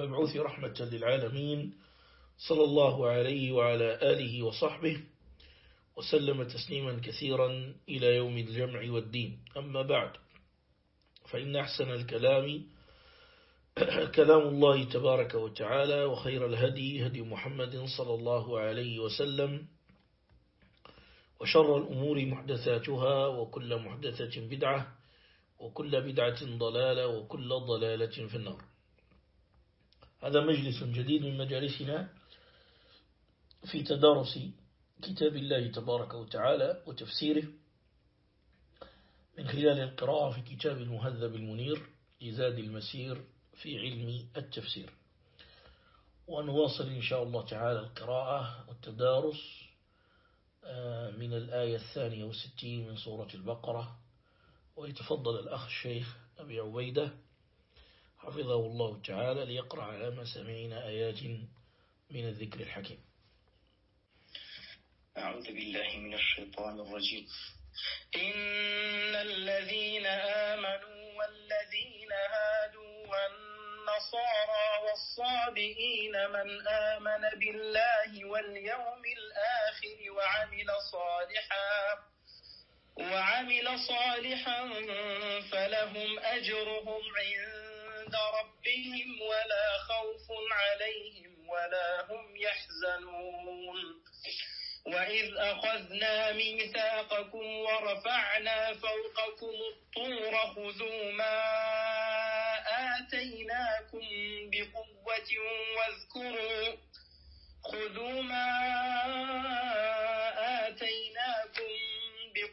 المبعوث رحمة للعالمين صلى الله عليه وعلى آله وصحبه وسلم تسليما كثيرا إلى يوم الجمع والدين. أما بعد فإن أحسن الكلام كلام الله تبارك وتعالى وخير الهدي هدي محمد صلى الله عليه وسلم وشر الأمور محدثاتها وكل محدثة بدعة وكل بدعة ضلالة وكل ضلالة في النار. هذا مجلس جديد من مجالسنا في تدارس كتاب الله تبارك وتعالى وتفسيره من خلال القراءة في كتاب المهذب المنير لزاد المسير في علم التفسير. ونواصل إن شاء الله تعالى القراءة والتدارس من الآية الثانية والستين من سورة البقرة. ويتفضل الأخ الشيخ أبي عبيدة. حفظه الله تعالى ليقرأ على ما سمعنا آيات من الذكر الحكيم. أعوذ بالله من الشيطان الرجيم. إن الذين آمنوا والذين هادوا والنصارى والصابئين من آمن بالله واليوم الآخر وعمل صالحا وعمل صالحا فلهم أجرهم عند ربهم ولا خوف عليهم ولا هم يحزنون. وإذ أخذنا ميثاقكم ورفعنا فوقكم الطور خذوا ما آتيناكم بقوة واذكروا خذوا ما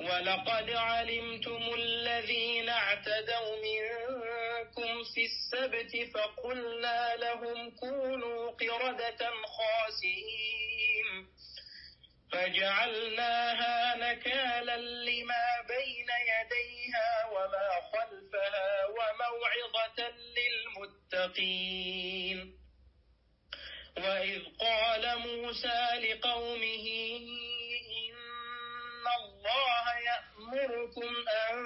ولقد علمتم الذين اعتدوا منكم في السبت فقلنا لهم كونوا قردة خاسئين. فجعلناها نكالا لما بين يديها وما خلفها وموعظة للمتقين. وإذ قال موسى لقومه الله يأمركم أن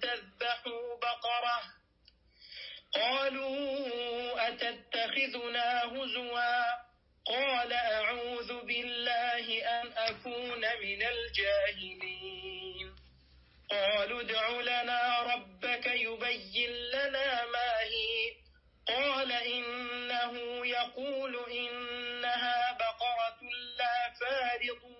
تذبحوا بقرة. قالوا أتتخذنا هزوا؟ قال أعوذ بالله أن أكون من الجاهلين. قالوا ادع لنا ربك يبين لنا ما هي. قال إنه يقول إنها بقرة لا فارض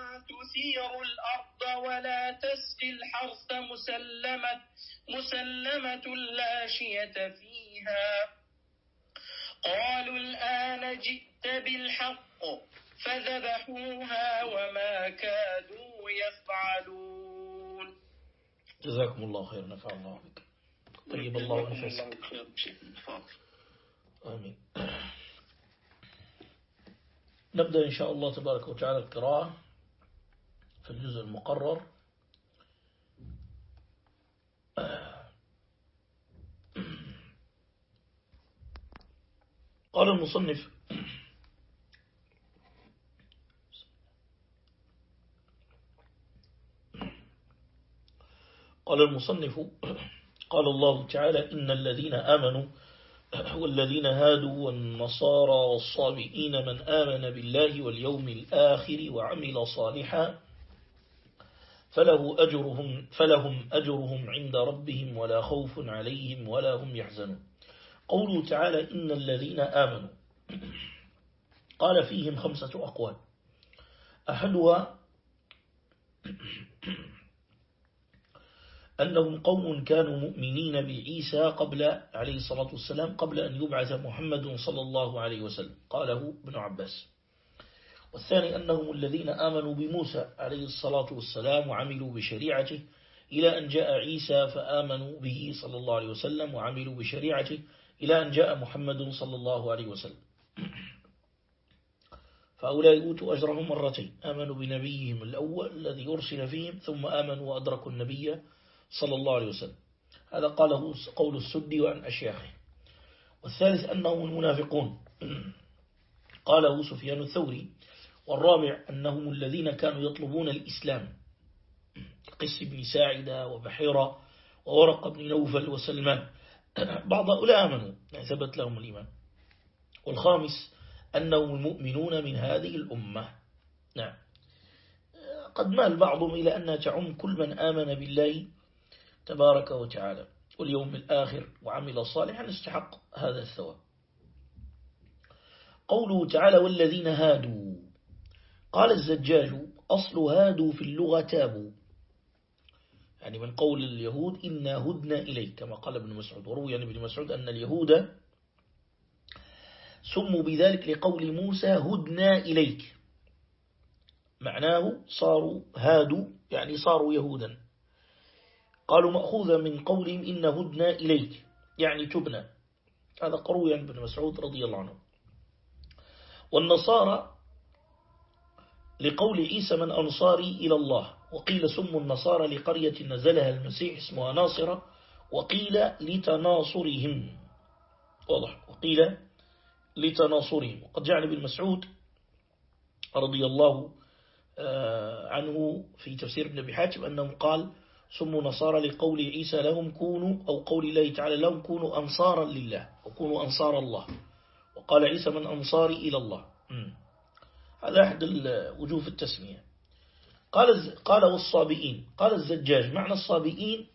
تثير الأرض ولا تسقي الحرث مسلمة مسلمة لا شية فيها. قالوا الآن جئت بالحق فذبحوها وما كادوا يفعلون. جزاكم الله خير. نفع الله بك. طيب الله نفسك آمين. نبدأ إن شاء الله تبارك وتعالى القراءة. في الجزء المقرر. قال المصنف قال المصنف قال الله تعالى إن الذين آمنوا والذين هادوا والنصارى والصابئين من آمن بالله واليوم الآخر وعمل صالحا فله أجرهم فلهم أجرهم عند ربهم ولا خوف عليهم ولا هم يحزنون. قوله تعالى إن الذين آمنوا قال فيهم خمسة أقوال. أحدها أنهم قوم كانوا مؤمنين بعيسى قبل عليه الصلاة والسلام قبل أن يبعث محمد صلى الله عليه وسلم. قاله ابن عباس. والثاني أنهم الذين آمنوا بموسى عليه الصلاة والسلام وعملوا بشريعته إلى أن جاء عيسى فآمنوا به صلى الله عليه وسلم وعملوا بشريعته إلى أن جاء محمد صلى الله عليه وسلم. فأولاء أوتوا أجرهم مرتين آمنوا بنبيهم الأول الذي أرسل فيهم ثم آمنوا وأدركوا النبي صلى الله عليه وسلم. هذا قاله قول السدي وعن أشياخه. والثالث أنهم المنافقون. قاله سفيان الثوري والرابع أنهم الذين كانوا يطلبون الإسلام. قس بن ساعدة وبحيرة وورق بن نوفل وسلمان. بعض هؤلاء آمنوا يعني ثبت لهم الإيمان. والخامس أنهم المؤمنون من هذه الأمة. نعم. قد مال بعضهم إلى أنها تعم كل من آمن بالله تبارك وتعالى واليوم الآخر وعمل صالحا استحق هذا الثواب. قوله تعالى والذين هادوا قال الزجاج أصل هادوا في اللغة تابوا. يعني من قول اليهود إنا هدنا إليك كما قال ابن مسعود. وروي عن ابن مسعود أن اليهود سموا بذلك لقول موسى هدنا إليك. معناه صاروا هادوا يعني صاروا يهودا. قالوا مأخوذا من قولهم إن هدنا إليك يعني تبنى هذا قروي عن ابن مسعود رضي الله عنه. والنصارى لقول عيسى من أنصاري إلى الله. وقيل سم النصارى لقرية نزلها المسيح اسمها ناصرة. وقيل لتناصرهم. واضح. وقيل لتناصرهم. وقد جعل ابن مسعود رضي الله آه، عنه في تفسير ابن أبي حاتم أنه قال سموا نصارى لقول عيسى لهم كونوا أو قول الله تعالى لهم كونوا أنصارا لله وكونوا أنصار الله. وقال عيسى من أنصاري إلى الله. هذا أحد وجوه التسمية. قال قال والصابئين. قال الزجاج. معنى الصابئين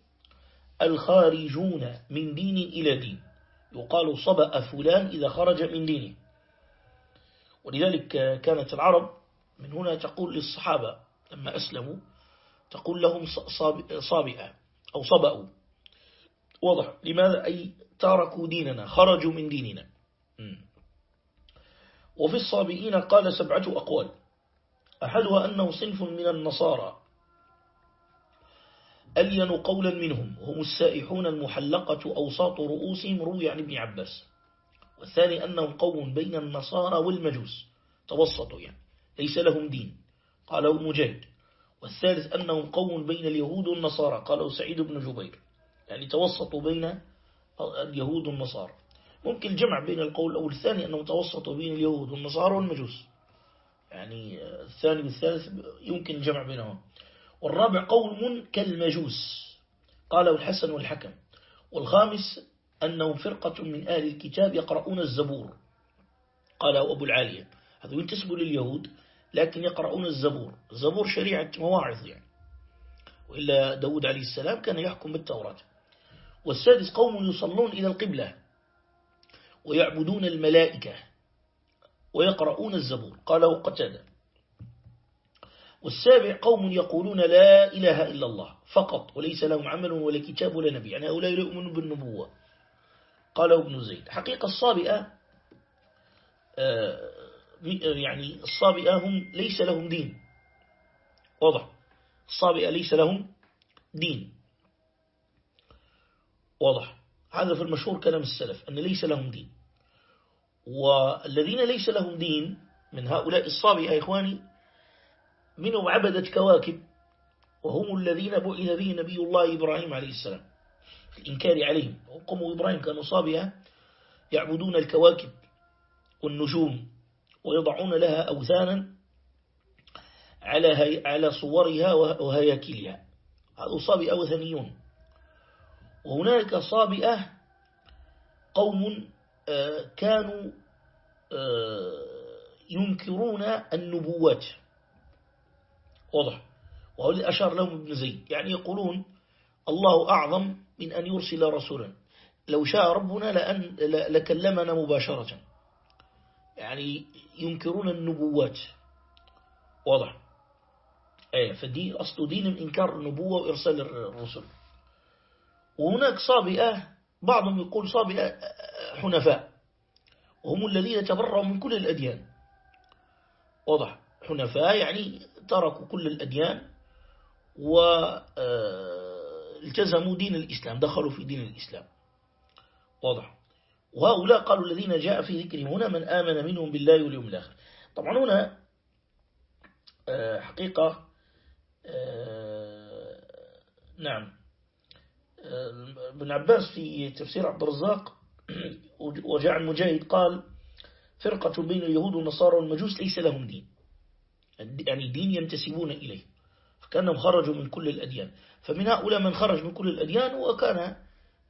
الخارجون من دين إلى دين. يقال صبأ فلان إذا خرج من دينه. ولذلك كانت العرب من هنا تقول للصحابة لما أسلموا تقول لهم صابئة أو صبأوا. واضح. لماذا؟ أي تركوا ديننا خرجوا من ديننا. وفي الصابئين قال سبعة أقوال. أحدها أنه صنف من النصارى. ألين قولا منهم هم السائحون المحلقة أوساط رؤوسهم روي عن ابن عباس. والثاني أنهم قوم بين النصارى والمجوس. توسطوا يعني ليس لهم دين. قالوا مجاهد والثالث أنهم قوم بين اليهود والنصارى قالوا سعيد بن جبير. يعني توسطوا بين اليهود والنصارى. ممكن الجمع بين القول الأول الثاني أنهم توسطوا بين اليهود والنصارى والمجوس. يعني الثاني والثالث يمكن الجمع بينهم والرابع قوم كالمجوس قاله الحسن والحكم. والخامس أنهم فرقة من أهل الكتاب يقرؤون الزبور. قاله أبو العالية. هذا ينتسب لليهود لكن يقرؤون الزبور. الزبور شريعة مواعظ يعني. وإلا داود عليه السلام كان يحكم بالتوراة. والسادس قوم يصلون إلى القبلة. ويعبدون الملائكة ويقرؤون الزبور. قاله قتادة والسابع قوم يقولون لا إله إلا الله فقط وليس لهم عمل ولا كتاب ولا نبي. يعني هؤلاء يؤمنون بالنبوة. قاله ابن زيد حقيقة الصابئة آه، يعني الصابئة هم ليس لهم دين. واضح. الصابئة ليس لهم دين. واضح. هذا في المشهور كلام السلف أن ليس لهم دين. والذين ليس لهم دين من هؤلاء الصابئة يا إخواني منهم عبدة كواكب وهم الذين بعث به نبي الله إبراهيم عليه السلام في الإنكار عليهم. وقوم إبراهيم كانوا صابئة يعبدون الكواكب والنجوم ويضعون لها أوثانا على على صورها وهياكلها. هذا صابئة وثنيون. وهناك صابئة قوم كانوا آه، ينكرون النبوات. واضح. وهو أشار لهم ابن زيد. يعني يقولون الله أعظم من أن يرسل رسولا. لو شاء ربنا لأن لكلمنا مباشرة. يعني ينكرون النبوات. واضح. أي فدين أصل دين إنكار النبوة وإرسال الرسل. وهناك صابئة بعضهم يقول صابئة حنفاء. وهم الذين تبرعوا من كل الأديان. واضح. حنفاء يعني تركوا كل الأديان والتزموا آه، دين الإسلام دخلوا في دين الإسلام. واضح. وهؤلاء قالوا الذين جاء في ذكرهم هنا من آمن منهم بالله واليوم الآخر. طبعا هنا آه، حقيقة آه، نعم. ابن عباس في تفسير عبد الرزاق وجاء المجاهد قال فرقة بين اليهود والنصارى والمجوس ليس لهم دين. يعني دين ينتسبون إليه فكأنهم خرجوا من كل الأديان. فمن هؤلاء من خرج من كل الأديان وكان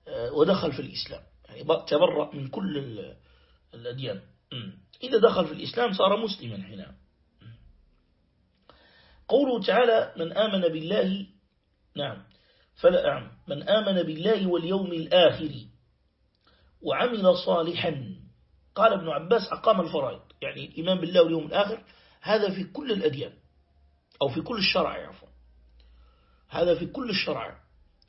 آه، ودخل في الإسلام. يعني تبرأ من كل الأديان. إذا دخل في الإسلام صار مسلما هنا. قوله تعالى من آمن بالله نعم. فلا أعم. من آمن بالله واليوم الآخر وعمل صالحا. قال ابن عباس أقام الفرائض. يعني الإيمان بالله واليوم الآخر هذا في كل الأديان أو في كل الشرع عفوا. هذا في كل الشرع.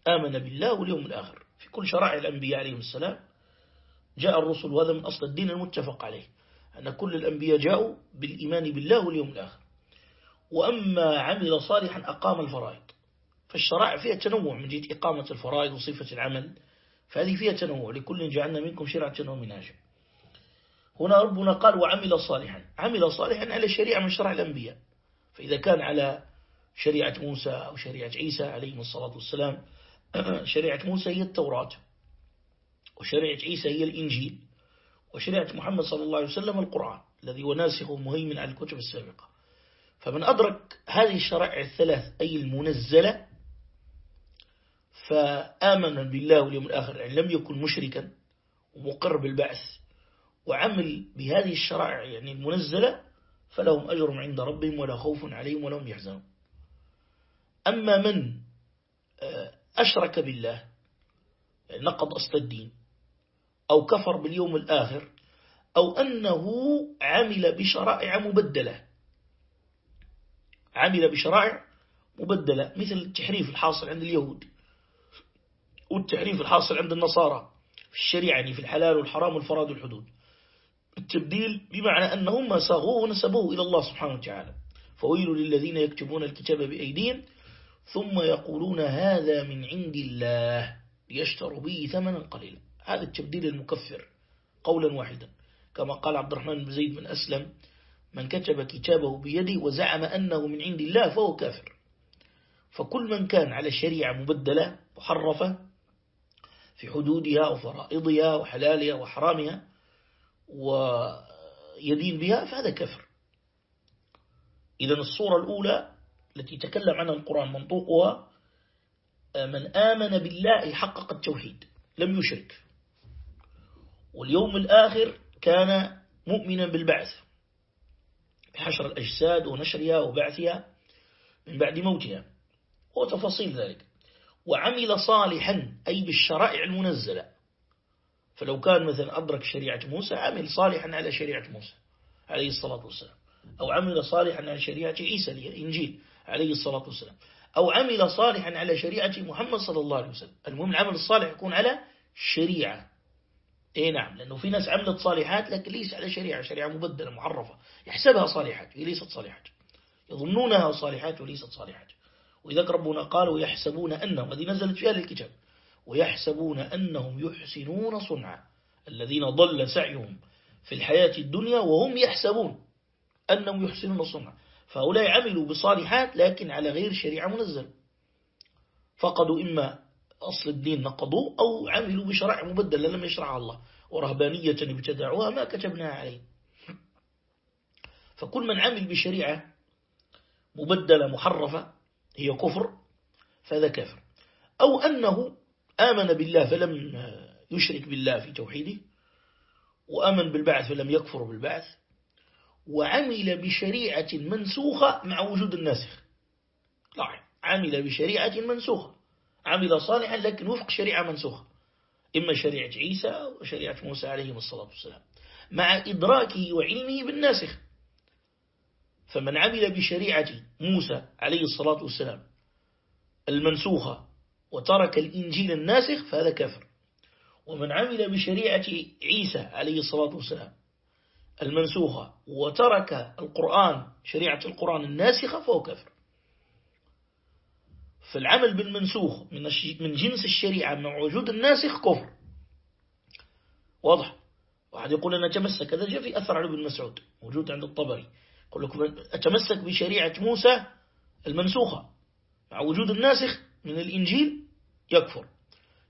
آمن بالله واليوم الآخر. في كل شرائع الأنبياء عليهم السلام جاء الرسل وهذا من أصل الدين المتفق عليه أن كل الأنبياء جاءوا بالإيمان بالله واليوم الآخر. وأما عمل صالحا أقام الفرائض. فالشرائع فيها تنوع من جهة إقامة الفرائض وصفة العمل. فهذه فيها تنوع لكل جعلنا منكم شرعة ومنهاجا. هنا ربنا قال وعمل صالحا. عمل صالحا على شريعة من شرع الأنبياء. فإذا كان على شريعة موسى أو شريعة عيسى عليه الصلاة والسلام شريعة موسى هي التوراة وشريعة عيسى هي الإنجيل وشريعة محمد صلى الله عليه وسلم القرآن الذي هو ناسخ ومهيمن على الكتب السابقة. فمن أدرك هذه الشرائع الثلاث أي المنزلة فآمن بالله واليوم الآخر يعني لم يكن مشركا ومقر بالبعث وعمل بهذه الشرائع يعني المنزلة فلهم أجر عند ربهم ولا خوف عليهم ولا هم يحزنون. أما من آه، أشرك بالله يعني نقض أصل الدين أو كفر باليوم الآخر أو أنه عمل بشرائع مبدلة. عمل بشرائع مبدلة مثل التحريف الحاصل عند اليهود. والتحريف الحاصل عند النصارى في الشريعة يعني في الحلال والحرام والفراد والحدود. التبديل بمعنى أنهم ما صاغوه ونسبوه إلى الله سبحانه وتعالى. فويل للذين يكتبون الكتاب بأيديهم ثم يقولون هذا من عند الله ليشتروا به ثمنا قليلا. هذا التبديل المكفر قولا واحدا. كما قال عبد الرحمن بن زيد بن أسلم من كتب كتابه بيده وزعم أنه من عند الله فهو كافر. فكل من كان على شريعة مبدلة محرفة في حدودها وفرائضها وحلالها وحرامها ويدين بها فهذا كفر. إذا الصورة الأولى التي تكلم عنها القرآن منطوقها من آمن بالله حقق التوحيد لم يشرك. واليوم الآخر كان مؤمنا بالبعث بحشر الأجساد ونشرها وبعثها من بعد موتها. وتفاصيل ذلك. وعمل صالحا أي بالشرائع المنزلة. فلو كان مثلا أدرك شريعة موسى عمل صالحا على شريعة موسى عليه الصلاة والسلام. أو عمل صالحا على شريعة عيسى الإنجيل عليه الصلاة والسلام. أو عمل صالحا على شريعة محمد صلى الله عليه وسلم. المهم العمل الصالح يكون على شريعة. اي نعم لأنه في ناس عملت صالحات لكن ليس على شريعة. شريعة مبدلة معرفة يحسبها صالحات هي ليست صالحات. يظنونها صالحات وليست صالحات. وإذا ربنا قال ويحسبون أنهم هذه نزلت في أهل الكتاب ويحسبون أنهم يحسنون صنعا الذين ضل سعيهم في الحياة الدنيا وهم يحسبون أنهم يحسنون صنعا. فهؤلاء عملوا بصالحات لكن على غير شريعة منزل فقدوا إما أصل الدين نقضوا أو عملوا بشرع مبدل لم يشرع الله ورهبانية ابتدعوها ما كتبناها عليه. فكل من عمل بشريعة مبدلة محرفة هي كفر فهذا كافر. أو أنه آمن بالله فلم يشرك بالله في توحيده وآمن بالبعث فلم يكفر بالبعث وعمل بشريعة منسوخة مع وجود الناسخ. لاحظ عمل بشريعة منسوخة. عمل صالحا لكن وفق شريعة منسوخة. إما شريعة عيسى وشريعة موسى عليه الصلاة والسلام. مع إدراكه وعلمه بالناسخ. فمن عمل بشريعة موسى عليه الصلاة والسلام المنسوخة وترك الإنجيل الناسخ فهذا كافر. ومن عمل بشريعة عيسى عليه الصلاة والسلام المنسوخة وترك القرآن شريعة القرآن الناسخة فهو كافر. فالعمل بالمنسوخ من جنس الشريعة مع وجود الناسخ كفر. واضح؟ واحد يقول أنا أتمسك هذا جاء في أثر على ابن مسعود موجود عند الطبري. يقول لكم أتمسك بشريعة موسى المنسوخة. مع وجود الناسخ من الإنجيل يكفر.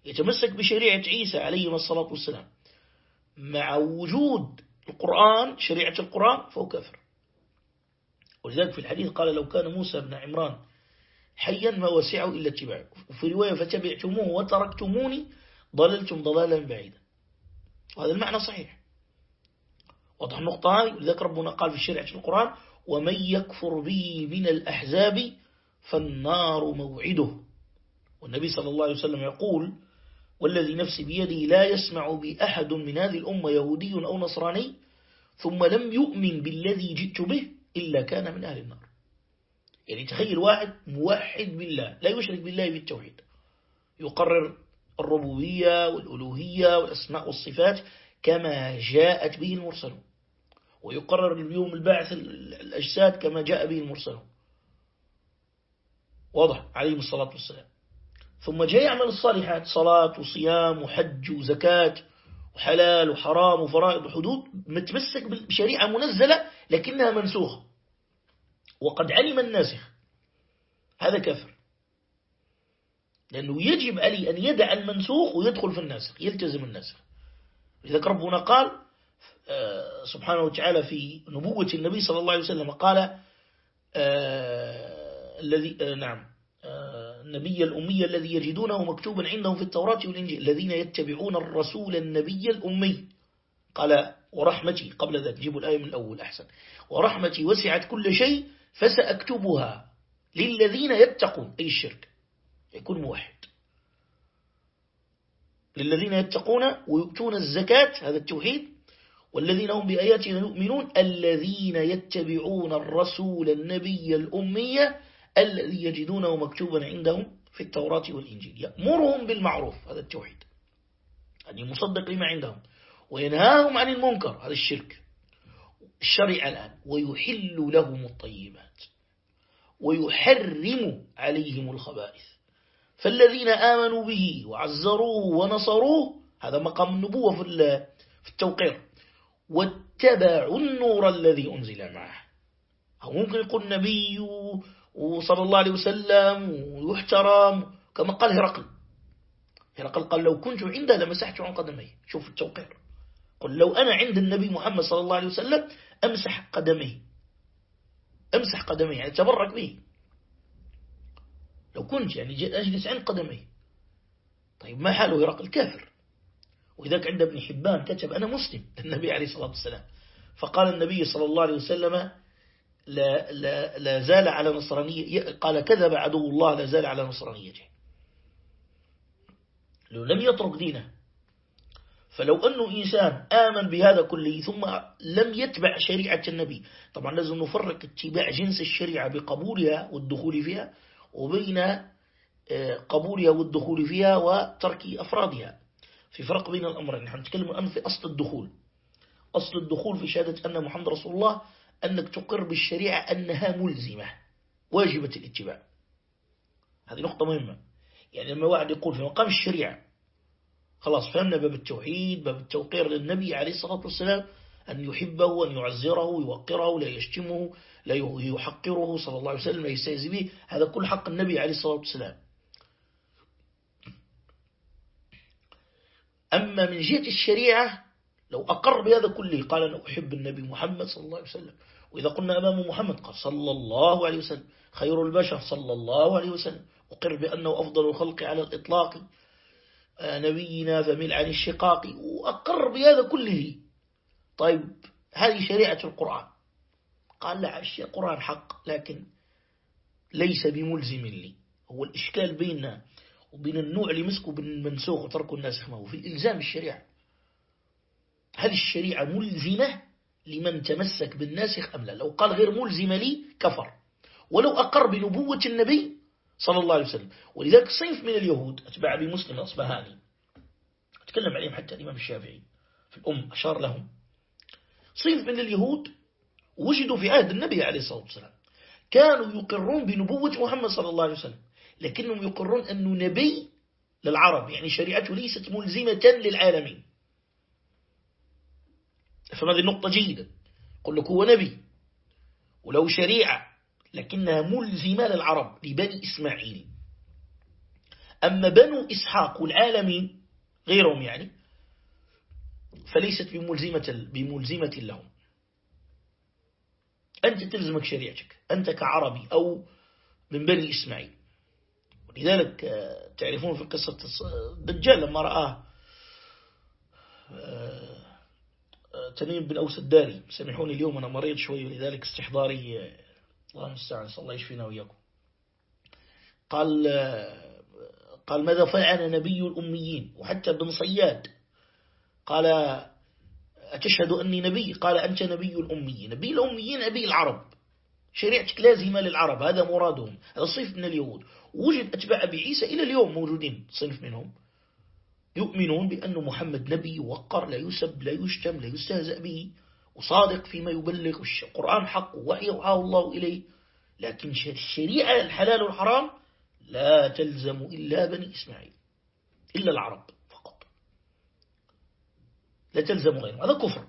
يتمسك بشريعة عيسى عليه الصلاة والسلام. مع وجود القرآن شريعة القرآن فهو كافر. ولذلك في الحديث قال لو كان موسى بن عمران حيا ما وسعه إلا اتباعه. وفي رواية فتبعتموه وتركتموني ضللتم ضلالا بعيدا. وهذا المعنى صحيح. وضح النقطة هذه لذلك ربنا قال في شريعة القرآن ومن يكفر به من الأحزاب فالنار موعده. والنبي صلى الله عليه وسلم يقول والذي نفسي بيده لا يسمع بأحد من هذه الأمة يهودي أو نصراني ثم لم يؤمن بالذي جئت به إلا كان من أهل النار. يعني تخيل واحد موحد بالله لا يشرك بالله بالتوحيد. يقرر الربوبية والألوهية والأسماء والصفات كما جاءت به المرسلون. ويقرر اليوم البعث الأجساد كما جاء به المرسلون. واضح عليهم الصلاة والسلام. ثم جاء يعمل الصالحات صلاة وصيام وحج وزكاة وحلال وحرام وفرائض وحدود متمسك بشريعة منزلة لكنها منسوخة. وقد علم الناسخ. هذا كفر لأنه يجب عليه أن يدع المنسوخ ويدخل في الناسخ يلتزم الناسخ. لذلك ربنا قال آه، سبحانه وتعالى في نبوة النبي صلى الله عليه وسلم قال آه، الذي آه، نعم النبي الأمي الذي يجدونه مكتوبا عندهم في التوراة والإنجيل الذين يتبعون الرسول النبي الأمي. قال ورحمتي قبل ذلك جيبوا الآية من الأول أحسن. ورحمتي وسعت كل شيء فسأكتبها للذين يتقون أي الشرك يكون موحد. للذين يتقون ويؤتون الزكاة هذا التوحيد. والذين هم بآياتنا يؤمنون الذين يتبعون الرسول النبي الأمية الذي يجدونه مكتوبا عندهم في التوراة والإنجيل. يأمرهم بالمعروف هذا التوحيد. يعني مصدق لما عندهم. وينهاهم عن المنكر هذا الشرك. الشرع الآن ويحل لهم الطيبات. ويحرم عليهم الخبائث. فالذين آمنوا به وعزروه ونصروه هذا مقام النبوة في التوقير. واتبعوا النور الذي أنزل معه. أو ممكن يقول نبي وصلى الله عليه وسلم ويحترم كما قال هرقل. هرقل قال لو كنت عنده لمسحت عن قدمي شوف التوقير. قل لو أنا عند النبي محمد صلى الله عليه وسلم أمسح قدمي أمسح قدمي يعني تبرك به. لو كنت يعني أجلس عند قدمي. طيب ما حاله هرقل؟ كافر. وإذاك عند ابن حبان كتب أنا مسلم النبي عليه الصلاة والسلام. فقال النبي صلى الله عليه وسلم لا, لا, لا زال على نصرانية قال كذب عدو الله لا زال على نصرانيته. لو لم يترك دينه فلو أنه إنسان آمن بهذا كله ثم لم يتبع شريعة النبي. طبعا لازم نفرق اتباع جنس الشريعة بقبولها والدخول فيها. وبين آه، قبولها والدخول فيها وترك أفرادها. في فرق بين الأمرين. نحن نتكلم الآن في أصل الدخول. أصل الدخول في شهادة أن محمد رسول الله أنك تقر بالشريعة أنها ملزمة واجبة الاتباع. هذه نقطة مهمة. يعني لما واحد يقول في مقام الشريعة خلاص فهمنا باب التوحيد باب التوقير للنبي عليه الصلاة والسلام أن يحبه وأن يعزره يوقره لا يشتمه لا يحقره صلى الله عليه وسلم لا يستهزي به. هذا كل حق النبي عليه الصلاة والسلام. أما من جهة الشريعة لو أقر بهذا كله قال أنا أحب النبي محمد صلى الله عليه وسلم. وإذا قلنا أمام محمد قال صلى الله عليه وسلم. خير البشر صلى الله عليه وسلم. أقر بأنه أفضل الخلق على الإطلاق. آه، نبينا فمل عن الشقاق. وأقر بهذا كله. طيب هذه شريعة القرآن. قال لا القرآن حق لكن ليس بملزم لي. هو الإشكال بيننا وبين النوع اللي مسكه بالمنسوخ وترك الناسخ ما هو في الإلزام الشريعة. هل الشريعة ملزمة لمن تمسك بالناسخ أم لا؟ لو قال غير ملزمة لي كفر. ولو أقر بنبوة النبي صلى الله عليه وسلم. ولذلك صنف من اليهود أتباع بمسلم أصبهاني. أتكلم عليهم حتى الإمام الشافعي في الأم أشار لهم. صنف من اليهود وجدوا في عهد النبي عليه الصلاة والسلام. كانوا يقرون بنبوة محمد صلى الله عليه وسلم لكنهم يقرون أنه نبي للعرب يعني شريعته ليست ملزمة للعالمين. فهذه النقطة جيدة قل لك هو نبي ولو شريعة لكنها ملزمة للعرب لبني إسماعيل. أما بنو إسحاق والعالمين غيرهم يعني فليست بملزمة, بملزمة لهم. أنت تلزمك شريعتك أنت كعربي أو من بني إسماعيل. ولذلك آه، تعرفون في قصة الدجال لما رآه آه، آه، تميم بن أوس الداري. سامحوني اليوم أنا مريض شوي ولذلك استحضاري الله المستعان صلى الله يشفينا وإياكم. قال قال ماذا فعل نبي الأميين؟ وحتى بن صياد قال أتشهد أني نبي؟ قال أنت نبي الأميين. نبي الأميين نبي العرب. شريعتك لازمة للعرب هذا مرادهم. هذا صيف من اليهود. وجد أتباع أبي عيسى إلى اليوم موجودين صنف منهم. يؤمنون بأن محمد نبي وقر لا يسب لا يشتم لا يستهزأ به وصادق فيما يبلغ. القرآن حق وحي وعاه الله إليه. لكن الشريعة الحلال والحرام لا تلزم إلا بني إسماعيل إلا العرب. لا تلزم غيرهم هذا كفر.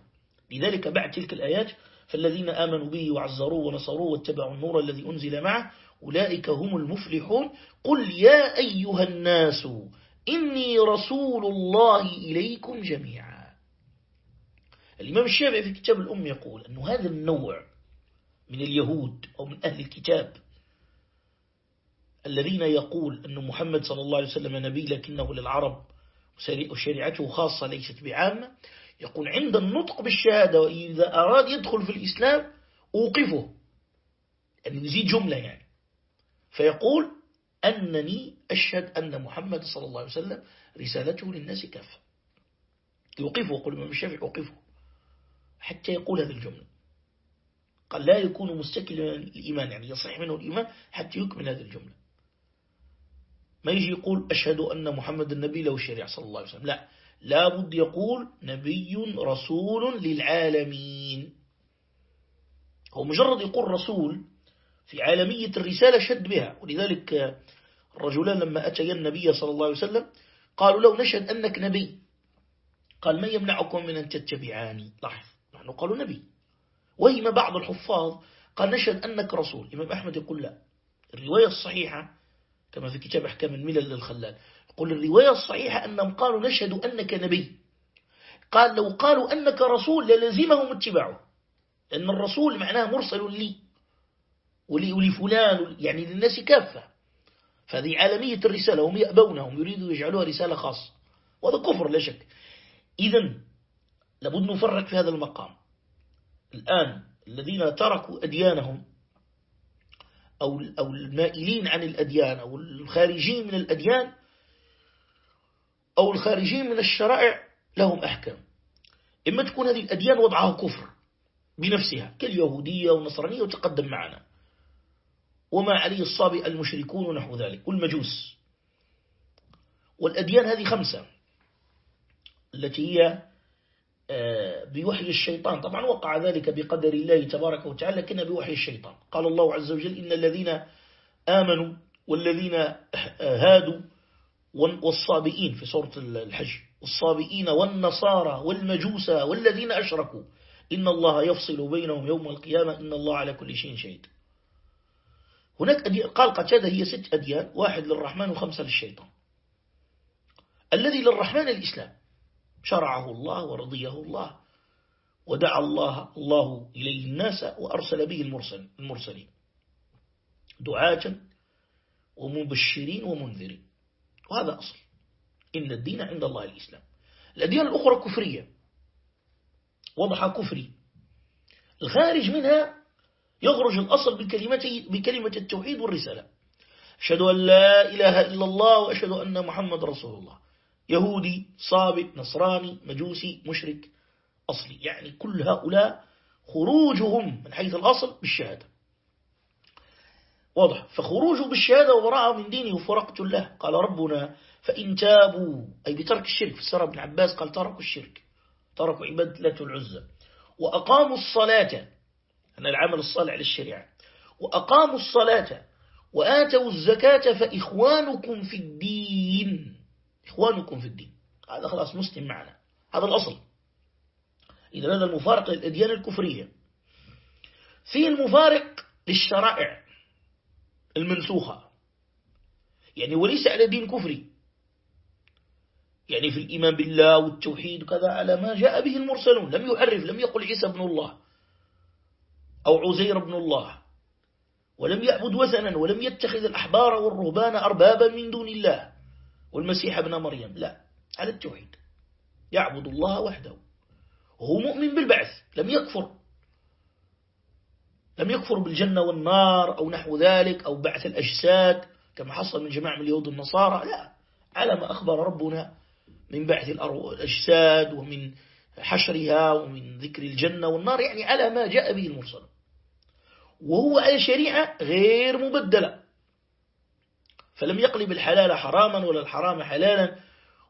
لذلك بعد تلك الآيات فالذين آمنوا به وعزروه ونصروه واتبعوا النور الذي أنزل معه أولئك هم المفلحون. قل يا أيها الناس إني رسول الله إليكم جميعا. الإمام الشافعي في كتاب الأم يقول أن هذا النوع من اليهود أو من أهل الكتاب الذين يقول أن محمد صلى الله عليه وسلم نبي لكنه للعرب وشريعته خاصة ليست بعامة يقول عند النطق بالشهادة وإذا أراد يدخل في الإسلام أوقفه. يعني يزيد جملة يعني. فيقول أنني أشهد أن محمد صلى الله عليه وسلم رسالته للناس كافة. يوقفه يقول الإمام الشافعي أوقفه. حتى يقول هذه الجملة. قال لا يكون مستكلا الإيمان يعني يصح منه الإيمان حتى يكمل هذه الجملة. ما يجي يقول أشهد أن محمد النبي له الشريعة صلى الله عليه وسلم. لا. لا بد يقول نبي رسول للعالمين. هو مجرد يقول رسول في عالمية الرسالة شد بها. ولذلك الرجلان لما أتيا النبي صلى الله عليه وسلم قالوا لو نشهد أنك نبي. قال ما يمنعكم من أن تتبعاني؟ لاحظ نحن قالوا نبي. وهم بعض الحفاظ قال نشهد أنك رسول. إمام أحمد يقول لا. الرواية الصحيحة كما في كتاب أحكام الملل للخلال. يقول الرواية الصحيحة أنهم قالوا نشهد أنك نبي. قال لو قالوا أنك رسول للزمهم اتباعه. لأن الرسول معناه مرسل لي. ولفلان يعني للناس كافة. فهذه عالمية الرسالة هم يأبونهم يريدوا يجعلوها رسالة خاصة. وهذا كفر لا شك. إذا لابد نفرق في هذا المقام. الآن الذين تركوا أديانهم أو أو المائلين عن الأديان أو الخارجين من الأديان أو الخارجين من الشرائع لهم أحكام. إما تكون هذه الأديان وضعها كفر بنفسها كاليهودية والنصرانية وتقدم معنا. وما عليه الصابئ المشركون ونحو ذلك والمجوس. والأديان هذه خمسة التي هي آه، بوحي الشيطان. طبعا وقع ذلك بقدر الله تبارك وتعالى لكن بوحي الشيطان. قال الله عز وجل إن الذين آمنوا والذين هادوا والصابئين في سورة الحج. والصابئين والنصارى والمجوسى والذين أشركوا. إن الله يفصل بينهم يوم القيامة. إن الله على كل شيء شهيد. هناك أديان قال قتادة هي ست أديان. واحد للرحمن وخمسة للشيطان. الذي للرحمن الإسلام. شرعه الله ورضيه الله. ودعا الله الله إليه الناس وأرسل به المرسل المرسلين. دعاة ومبشرين ومنذرين. وهذا أصل إن الدين عند الله الإسلام. الأديان الأخرى كفرية. وضح كفري. الخارج منها يخرج الأصل بكلمة, بكلمة التوحيد والرسالة. أشهد أن لا إله إلا الله وأشهد أن محمد رسول الله. يهودي صابت نصراني مجوسي مشرك أصلي. يعني كل هؤلاء خروجهم من حيث الأصل بالشهادة. واضح. فخروجه بالشهادة وبراءه من دينه فرقت الله قال ربنا فإن تابوا أي بترك الشرك. في السرى بن عباس قال تركوا الشرك. تركوا عبادة العزة. وأقاموا الصلاة. أن العمل الصالح للشريعة. وأقاموا الصلاة. وآتوا الزكاة فإخوانكم في الدين. إخوانكم في الدين. هذا خلاص مسلم معنا. هذا الأصل. إذا هذا المفارق للأديان الكفرية. في المفارق للشرائع. المنسوخة. يعني وليس على دين كفري. يعني في الإيمان بالله والتوحيد وكذا على ما جاء به المرسلون. لم يحرف لم يقل عيسى بن الله أو عزير بن الله. ولم يعبد وثنا ولم يتخذ الأحبار والرهبان أربابا من دون الله. والمسيح ابن مريم لا على التوحيد. يعبد الله وحده. وهو مؤمن بالبعث لم يكفر. لم يكفر بالجنة والنار أو نحو ذلك أو بعث الأجساد كما حصل من جماعة من اليهود والنصارى لا. على ما أخبر ربنا من بعث الأجساد ومن حشرها ومن ذكر الجنة والنار يعني على ما جاء به المرسل. وهو على شريعة غير مبدلة. فلم يقلب الحلال حراما ولا الحرام حلالا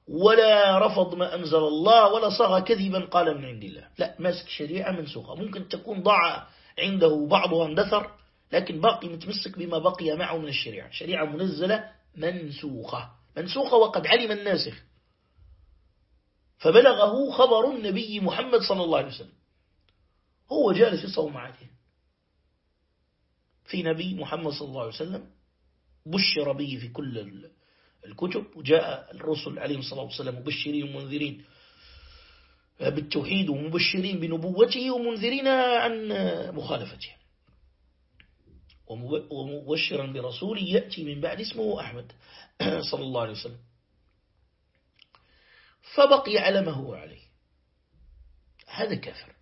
ولا رفض ما أنزل الله ولا صغى كذبا قال من عند الله. لا ماسك شريعة منسوخة. ممكن تكون ضاع عنده بعضها اندثر لكن باقي متمسك بما بقي معه من الشريعة. شريعة منزلة منسوخة. منسوخة وقد علم الناسخ فبلغه خبر النبي محمد صلى الله عليه وسلم. هو جالس في صومعته في نبي محمد صلى الله عليه وسلم بشر به في كل الكتب. وجاء الرسل عليهم الصلاة والسلام مبشرين ومنذرين. بالتوحيد ومبشرين بنبوته ومنذرين عن مخالفته ومبشرا برسول يأتي من بعد اسمه أحمد صلى الله عليه وسلم. فبقي على ما هو عليه. هذا كافر.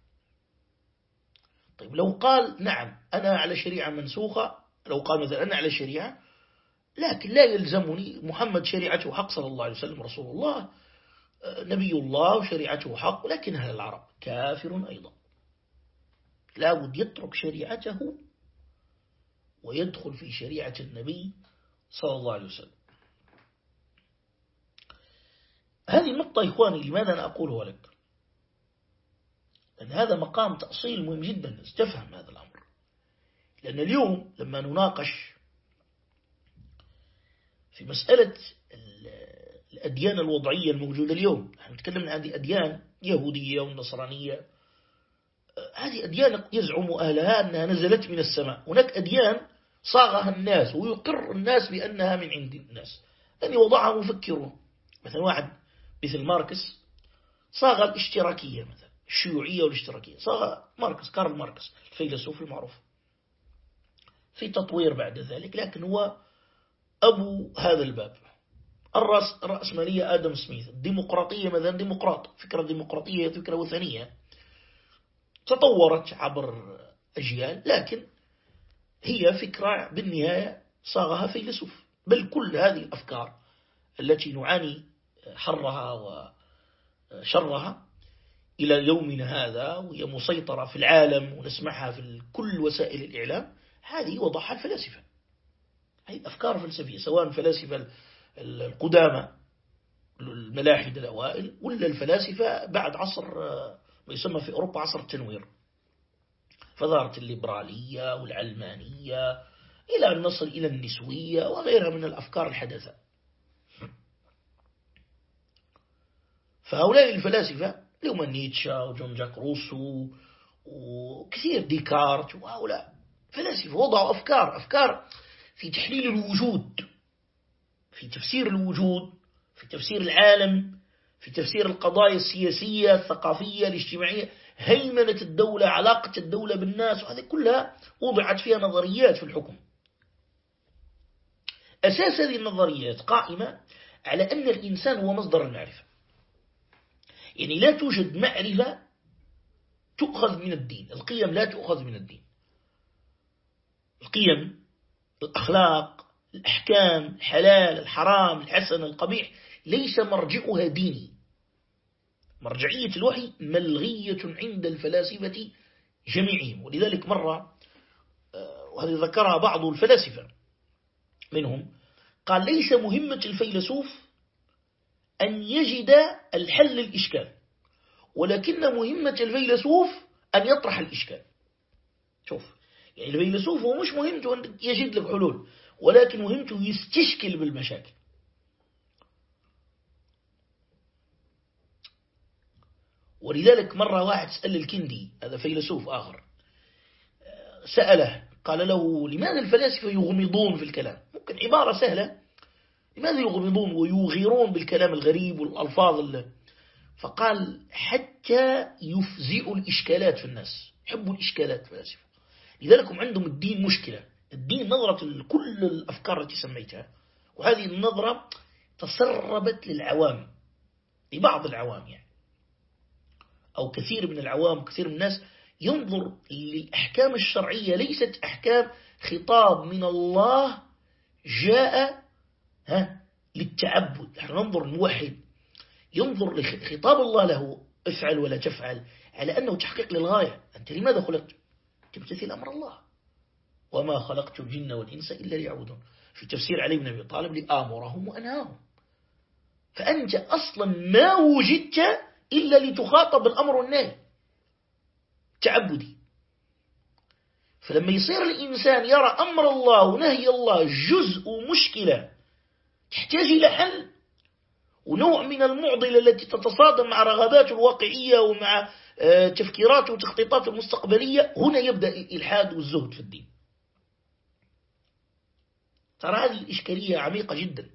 طيب لو قال نعم أنا على شريعة منسوخة لو قال مثلا أنا على شريعة لكن لا يلزمني محمد شريعته حق صلى الله عليه وسلم رسول الله. نبي الله وشريعته حق لكن أهل العرب كافر أيضا. لا بد يترك شريعته ويدخل في شريعة النبي صلى الله عليه وسلم. هذه النقطة إخواني لماذا أنا أقولها لك؟ لأن هذا مقام تأصيل مهم جدا استفهم هذا الأمر. لأن اليوم لما نناقش في مسألة الأديان الوضعية الموجودة اليوم. نحن نتكلم عن هذه أديان يهودية والنصرانية هذه أديان يزعم أهلها أنها نزلت من السماء. هناك أديان صاغها الناس ويقر الناس بأنها من عند الناس. لأن وضعها مفكرون. مثلا واحد مثل ماركس صاغ الاشتراكية مثلا الشيوعية والاشتراكية. صاغ ماركس كارل ماركس الفيلسوف المعروف في تطوير بعد ذلك لكن هو أبو هذا الباب. الرأس آدم سميث. الديمقراطية مثلا ديمقراط. فكرة ديمقراطية فكرة وثنية. تطورت عبر أجيال لكن هي فكرة بالنهاية صاغها فيلسوف. بل كل هذه الأفكار التي نعاني حرها وشرها إلى يومنا هذا وهي مسيطرة في العالم ونسمعها في كل وسائل الإعلام هذه وضعها الفلاسفة. هذه أفكار فلسفية سواء فلاسفة القدامى الملاحدة الأوائل ولا الفلاسفة بعد عصر ما يسمى في أوروبا عصر التنوير. فظهرت الليبرالية والعلمانية إلى أن نصل إلى النسوية وغيرها من الأفكار الحدثة. فهؤلاء الفلاسفة لهم نيتشا وجون جاك روسو وكثير ديكارت وهؤلاء فلاسفة وضعوا أفكار أفكار في تحليل الوجود. في تفسير الوجود في تفسير العالم في تفسير القضايا السياسية الثقافية الاجتماعية هيمنة الدولة علاقة الدولة بالناس وهذه كلها وضعت فيها نظريات في الحكم. أساس هذه النظريات قائمة على أن الإنسان هو مصدر المعرفة. يعني لا توجد معرفة تؤخذ من الدين. القيم لا تؤخذ من الدين. القيم الأخلاق الأحكام الحلال الحرام الحسن القبيح ليس مرجعها ديني. مرجعية الوحي ملغية عند الفلاسفة جميعهم. ولذلك مرة آه، وهذه ذكرها بعض الفلاسفة منهم قال ليس مهمة الفيلسوف أن يجد الحل الإشكال ولكن مهمة الفيلسوف أن يطرح الإشكال. شوف يعني الفيلسوف هو مش مهمته أن يجد لك حلول. ولكن مهمته يستشكل بالمشاكل. ولذلك مرة واحد سأل الكندي هذا فيلسوف آخر سأله قال له لماذا الفلاسفة يغمضون في الكلام؟ ممكن عبارة سهلة. لماذا يغمضون ويغيرون بالكلام الغريب والألفاظ اللي فقال حتى يفزئوا الإشكالات في الناس يحبوا الإشكالات الفلاسفة. لذلك هم عندهم الدين مشكلة. الدين نظرة كل الأفكار التي سميتها وهذه النظرة تسربت للعوام لبعض العوام يعني. أو كثير من العوام كثير من الناس ينظر للأحكام الشرعية ليست أحكام خطاب من الله جاء ها للتعبد. نحن ننظر الموحد ينظر لخطاب الله له افعل ولا تفعل على أنه تحقيق للغاية. أنت لماذا خلقت؟ تمتثل أمر الله. وما خلقت الجن والإنس إلا ليعبدون. في تفسير علي بن أبي طالب؟ لآمرهم وأنهاهم. فأنت أصلا ما وجدت إلا لتخاطب الأمر والنهي. تعبدي. فلما يصير الإنسان يرى أمر الله ونهي الله جزء مشكلة تحتاج إلى حل. ونوع من المعضلة التي تتصادم مع رغباته الواقعية ومع آه، تفكيراته وتخطيطاته المستقبلية هنا يبدأ الإلحاد والزهد في الدين. ترى هذه الإشكالية عميقة جدا.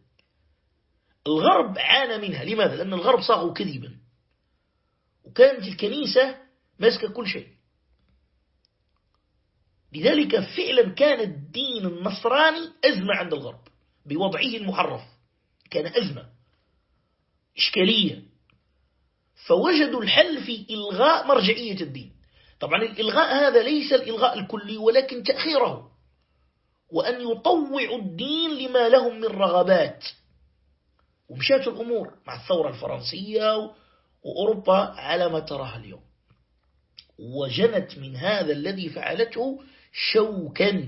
الغرب عانى منها. لماذا؟ لأن الغرب صاغوا كذبا. وكانت الكنيسة ماسكة كل شيء. لذلك فعلا كان الدين النصراني أزمة عند الغرب. بوضعه المحرف. كان أزمة. إشكالية. فوجدوا الحل في إلغاء مرجعية الدين. طبعا الإلغاء هذا ليس الإلغاء الكلي ولكن تأخيره. وأن يطوعوا الدين لما لهم من رغبات. ومشات الأمور مع الثورة الفرنسية وأوروبا على ما تراها اليوم. وجنت من هذا الذي فعلته شوكا.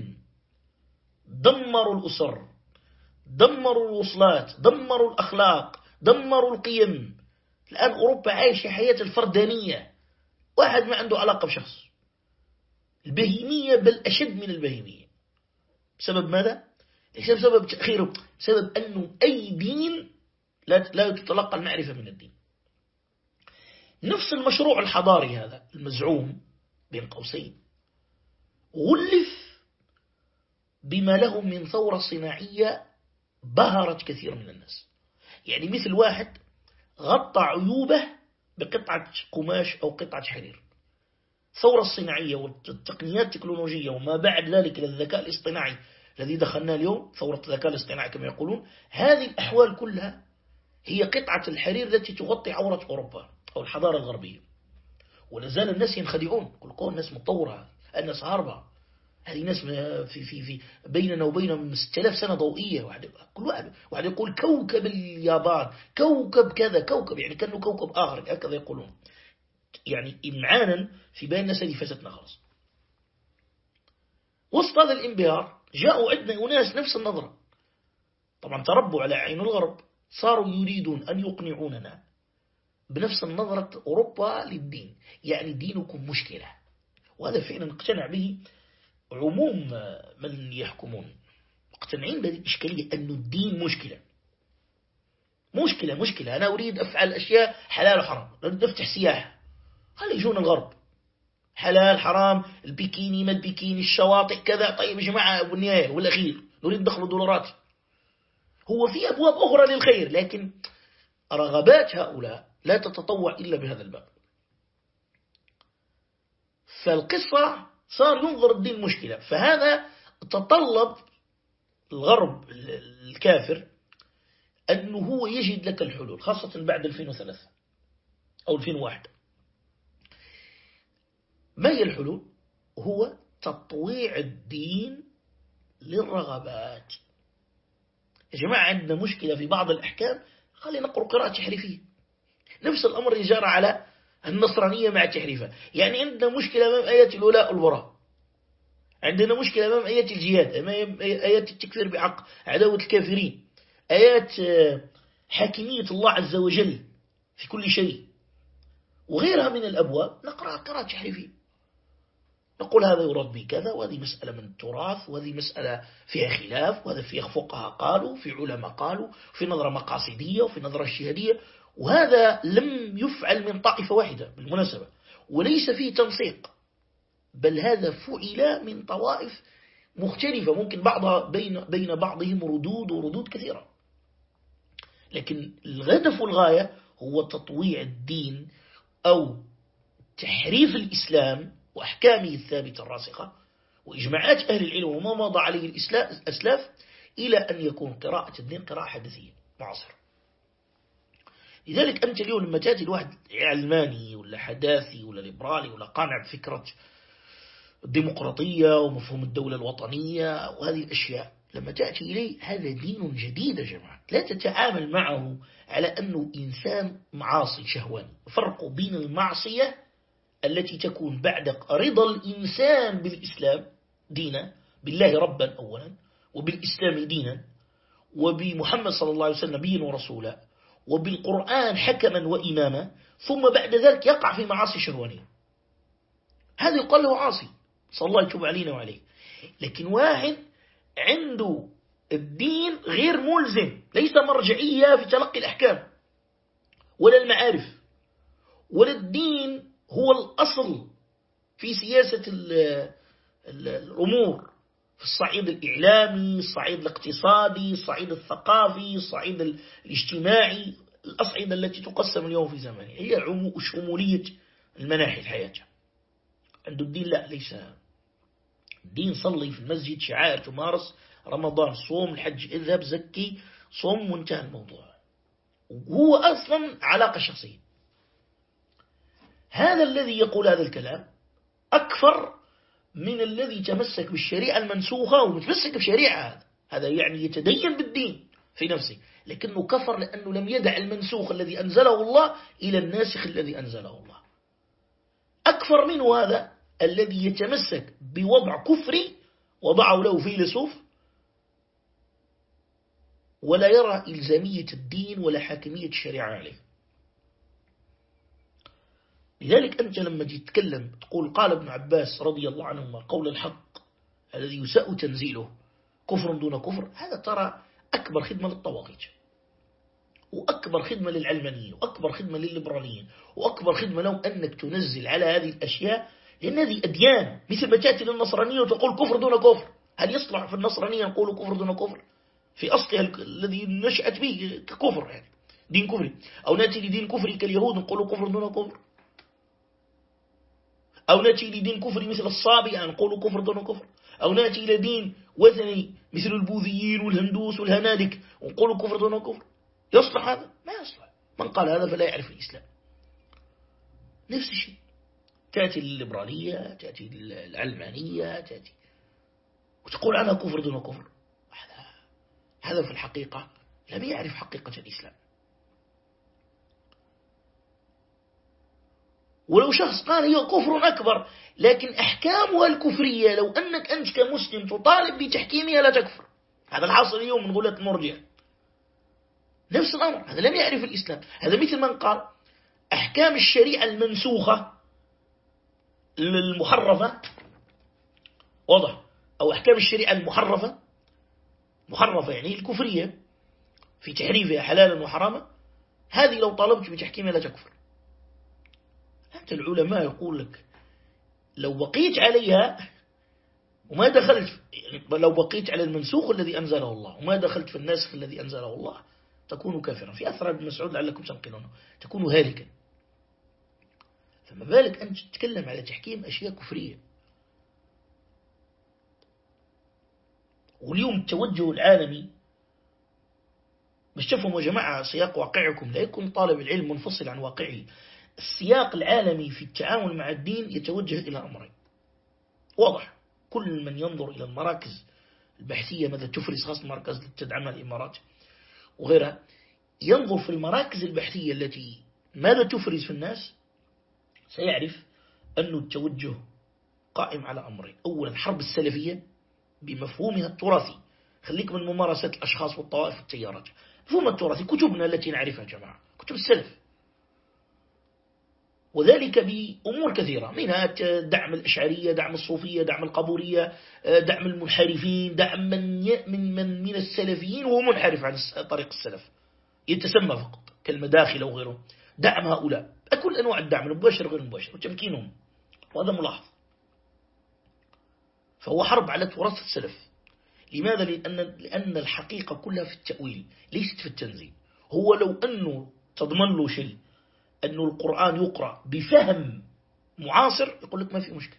دمروا الأسر دمروا الوصلات دمروا الأخلاق دمروا القيم. الآن أوروبا عايشة حياة الفردانية. واحد ما عنده علاقة بشخص. البهيمية بل أشد من البهيمية. بسبب ماذا؟ ليس بسبب تأخيره بسبب أنه أي دين لا تتلقى المعرفة من الدين. نفس المشروع الحضاري هذا المزعوم بين قوسين. غلف بما له من ثورة صناعية بهرت كثير من الناس. يعني مثل واحد غطى عيوبه بقطعة قماش أو قطعة حرير. الثورة الصناعية والتقنيات التكنولوجية وما بعد ذلك للذكاء الاصطناعي الذي دخلنا اليوم ثورة الذكاء الاصطناعي كما يقولون. هذه الأحوال كلها هي قطعة الحرير التي تغطي عورة أوروبا أو الحضارة الغربية. ولازال الناس ينخدعون. كل قول الناس متطورة الناس هاربة. هذه ناس في في في بيننا وبينهم 6000 سنة ضوئية. واحد كل واحد واحد يقول كوكب اليابان كوكب كذا كوكب يعني كأنه كوكب آخر هكذا يقولون. يعني إمعانا في بين الناس اللي فاتتنا خلاص. وسط هذا الانبهار جاءوا عندنا أناس نفس النظرة. طبعا تربوا على عين الغرب صاروا يريدون أن يقنعوننا بنفس النظرة أوروبا للدين. يعني دينكم مشكلة. وهذا فعلا اقتنع به عموم من يحكمون. مقتنعين بهذه الإشكالية أن الدين مشكلة. مشكلة مشكلة. أنا أريد أفعل أشياء حلال وحرام. أريد أفتح سياحة. خلي يجون الغرب. حلال حرام البيكيني ما البيكيني الشواطئ كذا. طيب يا جماعة والنهاية والأخير نريد ندخل دولارات هو في أبواب أخرى للخير لكن رغبات هؤلاء لا تتطوع إلا بهذا الباب. فالقصة صار ينظر الدين مشكلة. فهذا تطلب الغرب الكافر أنه هو يجد لك الحلول خاصة بعد 2003 أو 2001 ما هي الحلول؟ هو تطويع الدين للرغبات. يا جماعة عندنا مشكلة في بعض الأحكام. خلينا نقرأ قراءة تحريفية. نفس الأمر يجار على النصرانية مع تحريفها يعني عندنا مشكلة أمام آيات الولاء والبراء عندنا مشكلة أمام آيات الجهاد أمام آيات التكفير بحق عداوة الكافرين آيات آه، حاكمية الله عز وجل في كل شيء. وغيرها من الأبواب نقرأ قراءة تحريفية. نقول هذا يرد بكذا وهذه مسألة من التراث وهذه مسألة فيها خلاف وهذا فيها فقهاء قالوا في علماء قالوا في نظرة مقاصدية وفي نظرة اجتهادية وهذا لم يفعل من طائفة واحدة بالمناسبة. وليس فيه تنسيق بل هذا فعل من طوائف مختلفة. ممكن بعضها بين, بين بعضهم ردود وردود كثيرة. لكن الهدف والغاية هو تطويع الدين أو تحريف الإسلام وأحكامه الثابتة الراسخة وإجماعات أهل العلم وما مضى عليه الأسلاف إلى أن يكون قراءة الدين قراءة حدثية معاصرة. لذلك أنت اليوم لما تأتي الواحد علماني ولا حداثي ولا ليبرالي ولا قانع بفكرة الديمقراطية ومفهوم الدولة الوطنية وهذه الأشياء لما تأتي إليه هذا دين جديد يا جماعة. لا تتعامل معه على أنه إنسان معاصي شهواني. فرق بين المعصية التي تكون بعد رضا الإنسان بالإسلام دينا بالله ربا أولا وبالإسلام دينا وبمحمد صلى الله عليه وسلم نبيا ورسولا وبالقرآن حكما وإماما ثم بعد ذلك يقع في معاصي شهوانية هذا يقال له عاصي صلى الله يتوب علينا وعليه. لكن واحد عنده الدين غير ملزم ليس مرجعية في تلقي الأحكام ولا المعارف ولا الدين هو الأصل في سياسة الأمور في الصعيد الإعلامي الصعيد الاقتصادي الصعيد الثقافي الصعيد الاجتماعي الأصعدة التي تقسم اليوم في زمانه هي شمولية المناحي الحياة. عنده الدين لا ليس. الدين صلي في المسجد شعائر تمارس رمضان صوم الحج اذهب زكي صوم وانتهى الموضوع. وهو أصلا علاقة شخصية. هذا الذي يقول هذا الكلام أكثر من الذي تمسك بالشريعة المنسوخة ومتمسك بشريعة هذا. هذا يعني يتدين بالدين في نفسه. لكنه كفر لأنه لم يدع المنسوخ الذي أنزله الله إلى الناسخ الذي أنزله الله. أكثر منه هذا الذي يتمسك بوضع كفري وضعه له فيلسوف ولا يرى إلزامية الدين ولا حاكمية الشريعة عليه. لذلك أنت لما تتكلم تقول قال ابن عباس رضي الله عنهما قول الحق الذي يساء تنزيله كفر دون كفر هذا ترى أكبر خدمة للطواغيت وأكبر خدمة للعلمانيين وأكبر خدمة للليبراليين وأكبر خدمة لو أنك تنزل على هذه الأشياء لأن هذه أديان مثل ما تأتي للنصرانية وتقول كفر دون كفر. هل يصلح في النصرانية نقول كفر دون كفر؟ في أصلها الذي نشأت به ككفر يعني دين كفري. أو نأتي لدين كفري كاليهود نقول كفر دون كفر. أو نأتي إلى دين كفري مثل الصابئة نقول كفر دون كفر. أو نأتي إلى دين وثني مثل البوذيين والهندوس والهنالك ونقول كفر دون كفر. يصلح هذا؟ ما يصلح. من قال هذا فلا يعرف الإسلام. نفس الشيء. تأتي الليبرالية تأتي العلمانية تأتي. وتقول أنا كفر دون كفر. هذا هذا في الحقيقة لم يعرف حقيقة الإسلام. ولو شخص قال هي كفر أكبر لكن أحكامها الكفرية لو أنك أنت كمسلم تطالب بتحكيمها لا تكفر. هذا الحاصل اليوم من غلة المرجع نفس الأمر هذا لم يعرف الإسلام. هذا مثل من قال أحكام الشريعة المنسوخة المحرفة واضح؟ أو أحكام الشريعة المحرفة محرفة يعني الكفرية في تحريفها حلالا وحراما هذه لو طالبت بتحكيمها لا تكفر. أنت العلماء يقول لك لو بقيت عليها وما دخلت يعني لو بقيت على المنسوخ الذي أنزله الله وما دخلت في الناسخ الذي أنزله الله تكون كافرا. في أثر ابن مسعود لعلكم تنقلونه. تكون هالكا. فما بالك أن تتكلم على تحكيم أشياء كفرية. واليوم التوجه العالمي مش تفهموا يا جماعة سياق واقعكم. لا يكون طالب العلم منفصل عن واقعه. السياق العالمي في التعامل مع الدين يتوجه إلى أمرين. واضح كل من ينظر إلى المراكز البحثية ماذا تفرز خاصة التي تدعمها الإمارات وغيرها ينظر في المراكز البحثية التي ماذا تفرز في الناس؟ سيعرف أن التوجه قائم على أمرين. أولا حرب السلفية بمفهومها التراثي. خليك من ممارسة الأشخاص والطوائف والتيارات. مفهوم التراثي كتبنا التي نعرفها جماعة كتب السلف. وذلك بأمور كثيرة منها دعم الأشعرية دعم الصوفية دعم القبورية دعم المنحرفين دعم من من من, السلفيين وهو منحرف عن طريق السلف. يتسمى فقط كالمداخل أو غيره. دعم هؤلاء. كل أنواع الدعم المباشر غير المباشر وتمكينهم. وهذا ملاحظ. فهو حرب على تراث السلف. لماذا؟ لأن, لأن الحقيقة كلها في التأويل ليست في التنزيل. هو لو أنه تضمن له شيء أنه القرآن يقرأ بفهم معاصر يقول لك ما في مشكلة.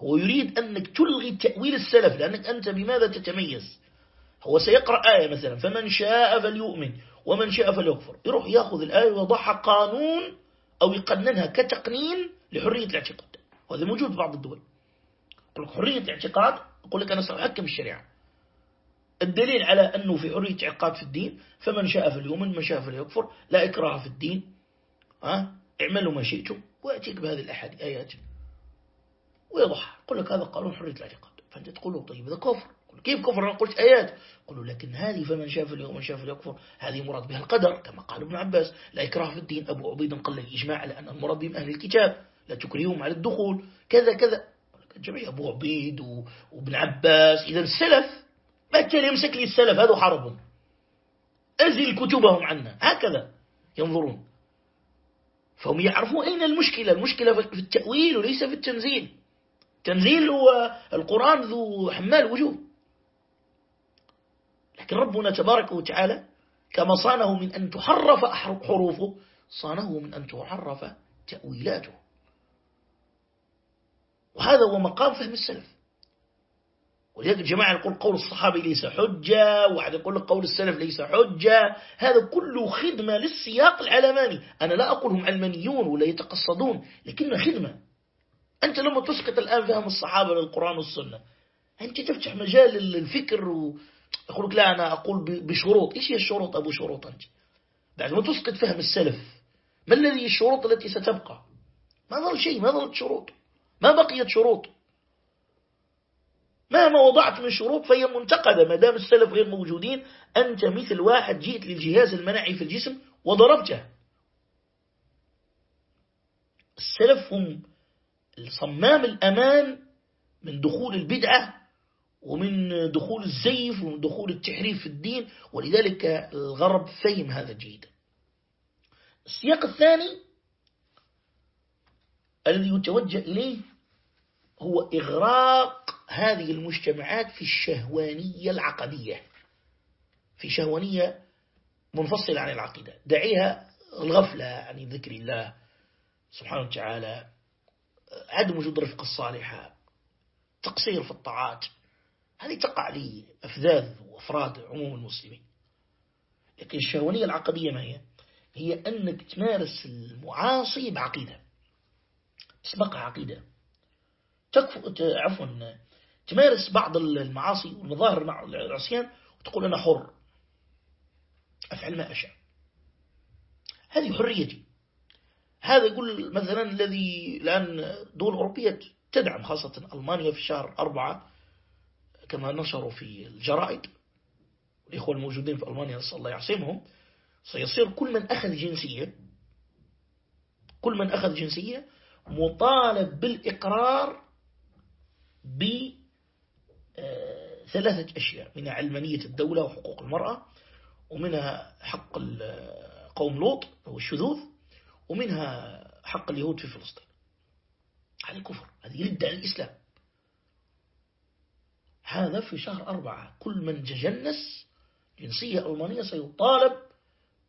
هو يريد أنك تلغي تأويل السلف لأنك أنت بماذا تتميز؟ هو سيقرأ آية مثلا فمن شاء فليؤمن ومن شاء فليكفر. يروح يأخذ الآية ويضعها قانون أو يقننها كتقنين لحرية الاعتقاد. وهذا موجود في بعض الدول. يقول لك حرية الاعتقاد يقول لك أنا سأحكم الشريعة. الدليل على أنه في حرية اعتقاد في الدين فمن شاء فليؤمن من شاء فليكفر لا إكراه في الدين. ها؟ اعملوا ما شئتم ويأتيك بهذه الأحد آيات. ويضح. يقول لك هذا قانون حرية الاعتقاد. فأنت تقول له طيب هذا كفر. كيف كفر؟ أنا قلت آيات. قلوا لكن هذه فمن شاف اليوم من شاف اليكفر هذه مراد بها القدر. كما قال ابن عباس. لا إكراه في الدين أبو عبيد قال الإجماع على أن المراد بهم أهل الكتاب. لا تكرههم على الدخول. كذا كذا. جميع أبو عبيد وابن عباس. إذا السلف ما كان يمسك لي السلف هذا حرب. أزل كتبهم عنا. هكذا. ينظرون. فهم يعرفون أين المشكلة؟ المشكلة في التأويل وليس في التنزيل. التنزيل هو القرآن ذو حمال وجوه. لكن ربنا تبارك وتعالى كما صانه من أن تحرف حروفه صانه من أن تحرف تأويلاته. وهذا هو مقام فهم السلف. ولذلك الجماعة يقول قول الصحابي ليس حجة واحد يقول لك قول السلف ليس حجة. هذا كله خدمة للسياق العلماني. أنا لا أقول هم علمانيون ولا يتقصدون لكنه خدمة. أنت لما تسقط الآن فهم الصحابة للقرآن والسنة أنت تفتح مجال للفكر ويقول لك لا أنا أقول بشروط. إيش هي الشروط أبو شروط أنت؟ بعد ما تسقط فهم السلف ما الذي الشروط التي ستبقى؟ ما ظل شيء ما ظلت شروط. ما بقيت شروط. مهما وضعت من شروط فهي منتقدة ما دام السلف غير موجودين أنت مثل واحد جئت للجهاز المنعي في الجسم وضربته. السلف هم الصمام الأمان من دخول البدعة ومن دخول الزيف ومن دخول التحريف في الدين ولذلك الغرب فهم هذا جيدا السياق الثاني الذي يتوجه إليه هو إغراق هذه المجتمعات في الشهوانية العقدية في شهوانية منفصلة عن العقيدة. دعيها الغفلة عن ذكر الله سبحانه وتعالى. عدم وجود رفق الصالحة تقصير في الطاعات. هذه تقع لي أفذاذ وأفراد عموم المسلمين. لكن الشهوانية العقدية ما هي؟ هي أنك تمارس المعاصي بعقيدة. تسبقها عقيدة. تكفو عفوا تمارس بعض المعاصي والمظاهر مع العصيان وتقول أنا حر. أفعل ما أشاء. هذه حريتي هذا يقول مثلا الذي الآن دول أوروبية تدعم خاصة ألمانيا في شهر أربعة كما نشروا في الجرائد. والإخوة الموجودين في ألمانيا نسأل الله يعصمهم. سيصير كل من أخذ جنسية كل من أخذ جنسية مطالب بالإقرار بثلاثة آه، أشياء منها علمانية الدولة وحقوق المرأة ومنها حق قوم لوط أو الشذوذ ومنها حق اليهود في فلسطين. هذا كفر هذه ردة على الإسلام. هذا في شهر أربعة كل من تجنس جنسية ألمانية سيطالب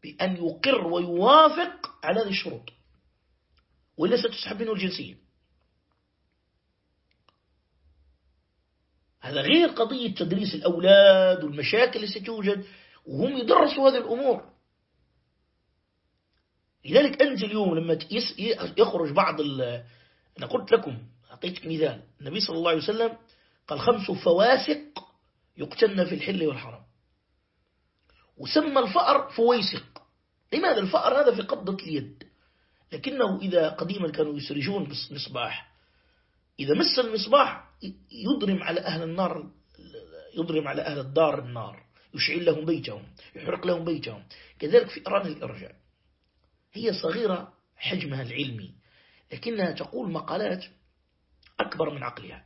بأن يقر ويوافق على هذه الشروط وإلا ستسحب منه الجنسية. هذا غير قضية تدريس الأولاد والمشاكل اللي ستوجد وهم يدرسوا هذه الأمور. لذلك أنت اليوم لما يخرج بعض أنا قلت لكم أعطيتك مثال. النبي صلى الله عليه وسلم قال خمس فواسق يقتلن في الحل والحرام. وسمى الفأر فويسق. لماذا الفأر؟ هذا في قبضة اليد. لكنه إذا قديما كانوا يسرجون بالمصباح إذا مس المصباح يضرم على أهل النار يضرم على أهل الدار النار يشعل لهم بيتهم يحرق لهم بيتهم. كذلك في إيران الإرجاء. هي صغيرة حجمها العلمي لكنها تقول مقالات أكبر من عقلها.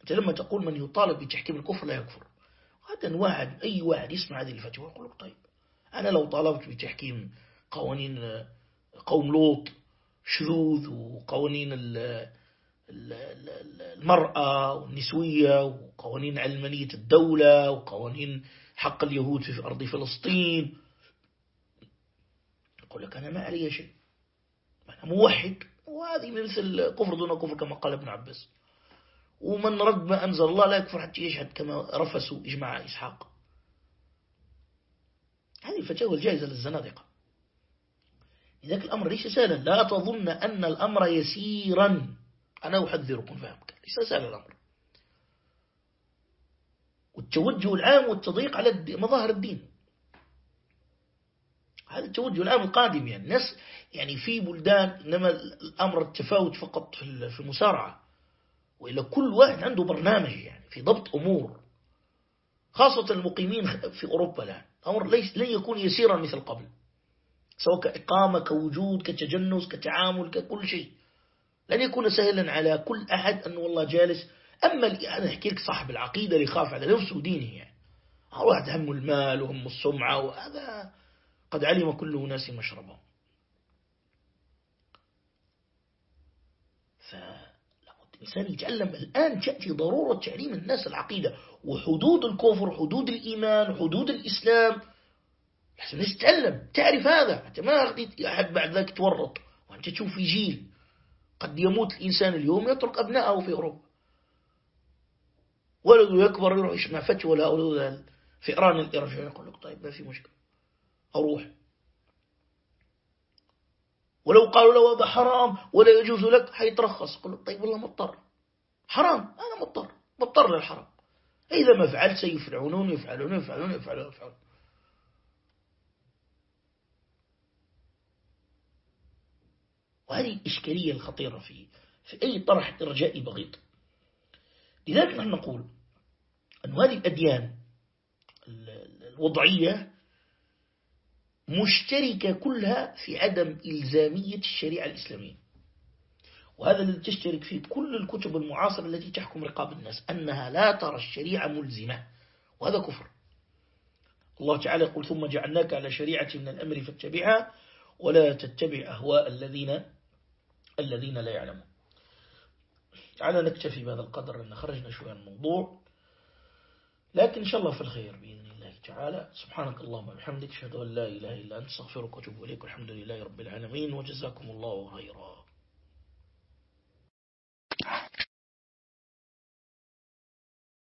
أنت لما تقول من يطالب بتحكيم الكفر لا يكفر. هذا واحد أي واحد يسمع هذه الفتوى يقول لك طيب أنا لو طالبت بتحكيم قوانين قوم لوط شذوذ وقوانين المرأة والنسوية وقوانين علمانية الدولة وقوانين حق اليهود في أرض فلسطين. يقول لك أنا ما علي شيء. أنا موحد. وهذه مثل كفر دون كفر كما قال ابن عباس. ومن رد ما أنزل الله لا يكفر حتى يشهد كما رفسوا إجماع إسحاق. هذه الفتاوى الجائزة للزنادقة. لذلك الأمر ليس سهلا. لا تظن أن الأمر يسيرا. أنا أحذركم فهمك ليس سهل الأمر. والتوجه العام والتضييق على مظاهر الدين. هذا التوجه العام القادم يعني. الناس يعني في بلدان إنما الأمر التفاوت فقط في المسارعة وإلا كل واحد عنده برنامج يعني في ضبط أمور. خاصة المقيمين في أوروبا الآن. أمر ليس لن يكون يسيرا مثل قبل. سواء كإقامة كوجود كتجنس كتعامل ككل شيء. لن يكون سهلا على كل أحد أنه والله جالس. أما أنا أحكي لك صاحب العقيدة اللي يخاف على نفسه ودينه يعني. واحد هم المال وهم السمعة وهذا قد علم كل ناس مشربهم الإنسان يتعلم الآن تأتي ضرورة تعليم الناس العقيدة وحدود الكفر حدود الإيمان حدود الإسلام. لازم نتعلم تعرف هذا. حتى ما أحد بعد ذلك تورط. وأنت تشوف في جيل. قد يموت الإنسان اليوم يترك أبنائه في أوروبا. ولده يكبر يروح يسمع فتوى لأولاد فئران الإرجاء يقول لك طيب ما في مشكلة. أروح. ولو قالوا له هذا حرام ولا يجوز لك حيترخص. قل طيب والله مضطر. حرام. أنا مضطر. مضطر للحرام. إذا ما فعلت سيفعلون يفعلون يفعلون يفعلون يفعلون. وهذه الإشكالية الخطيرة في في أي طرح رجائي بغيض. لذلك نحن نقول أن هذه الأديان الوضعية مشتركة كلها في عدم إلزامية الشريعة الإسلامية. وهذا الذي تشترك فيه كل الكتب المعاصرة التي تحكم رقاب الناس أنها لا ترى الشريعة ملزمة. وهذا كفر. الله تعالى يقول ثم جعلناك على شريعة من الأمر فاتبعها ولا تتبع أهواء الذين الذين لا يعلمون. تعالى نكتفي بهذا القدر أن خرجنا شوية عن الموضوع. لكن إن شاء الله في الخير بإذن الله تعالى. سبحانك اللهم وبحمدك أشهد أن لا إله إلا أنت أستغفرك وأتوب إليك والحمد لله رب العالمين وجزاكم الله خيرا.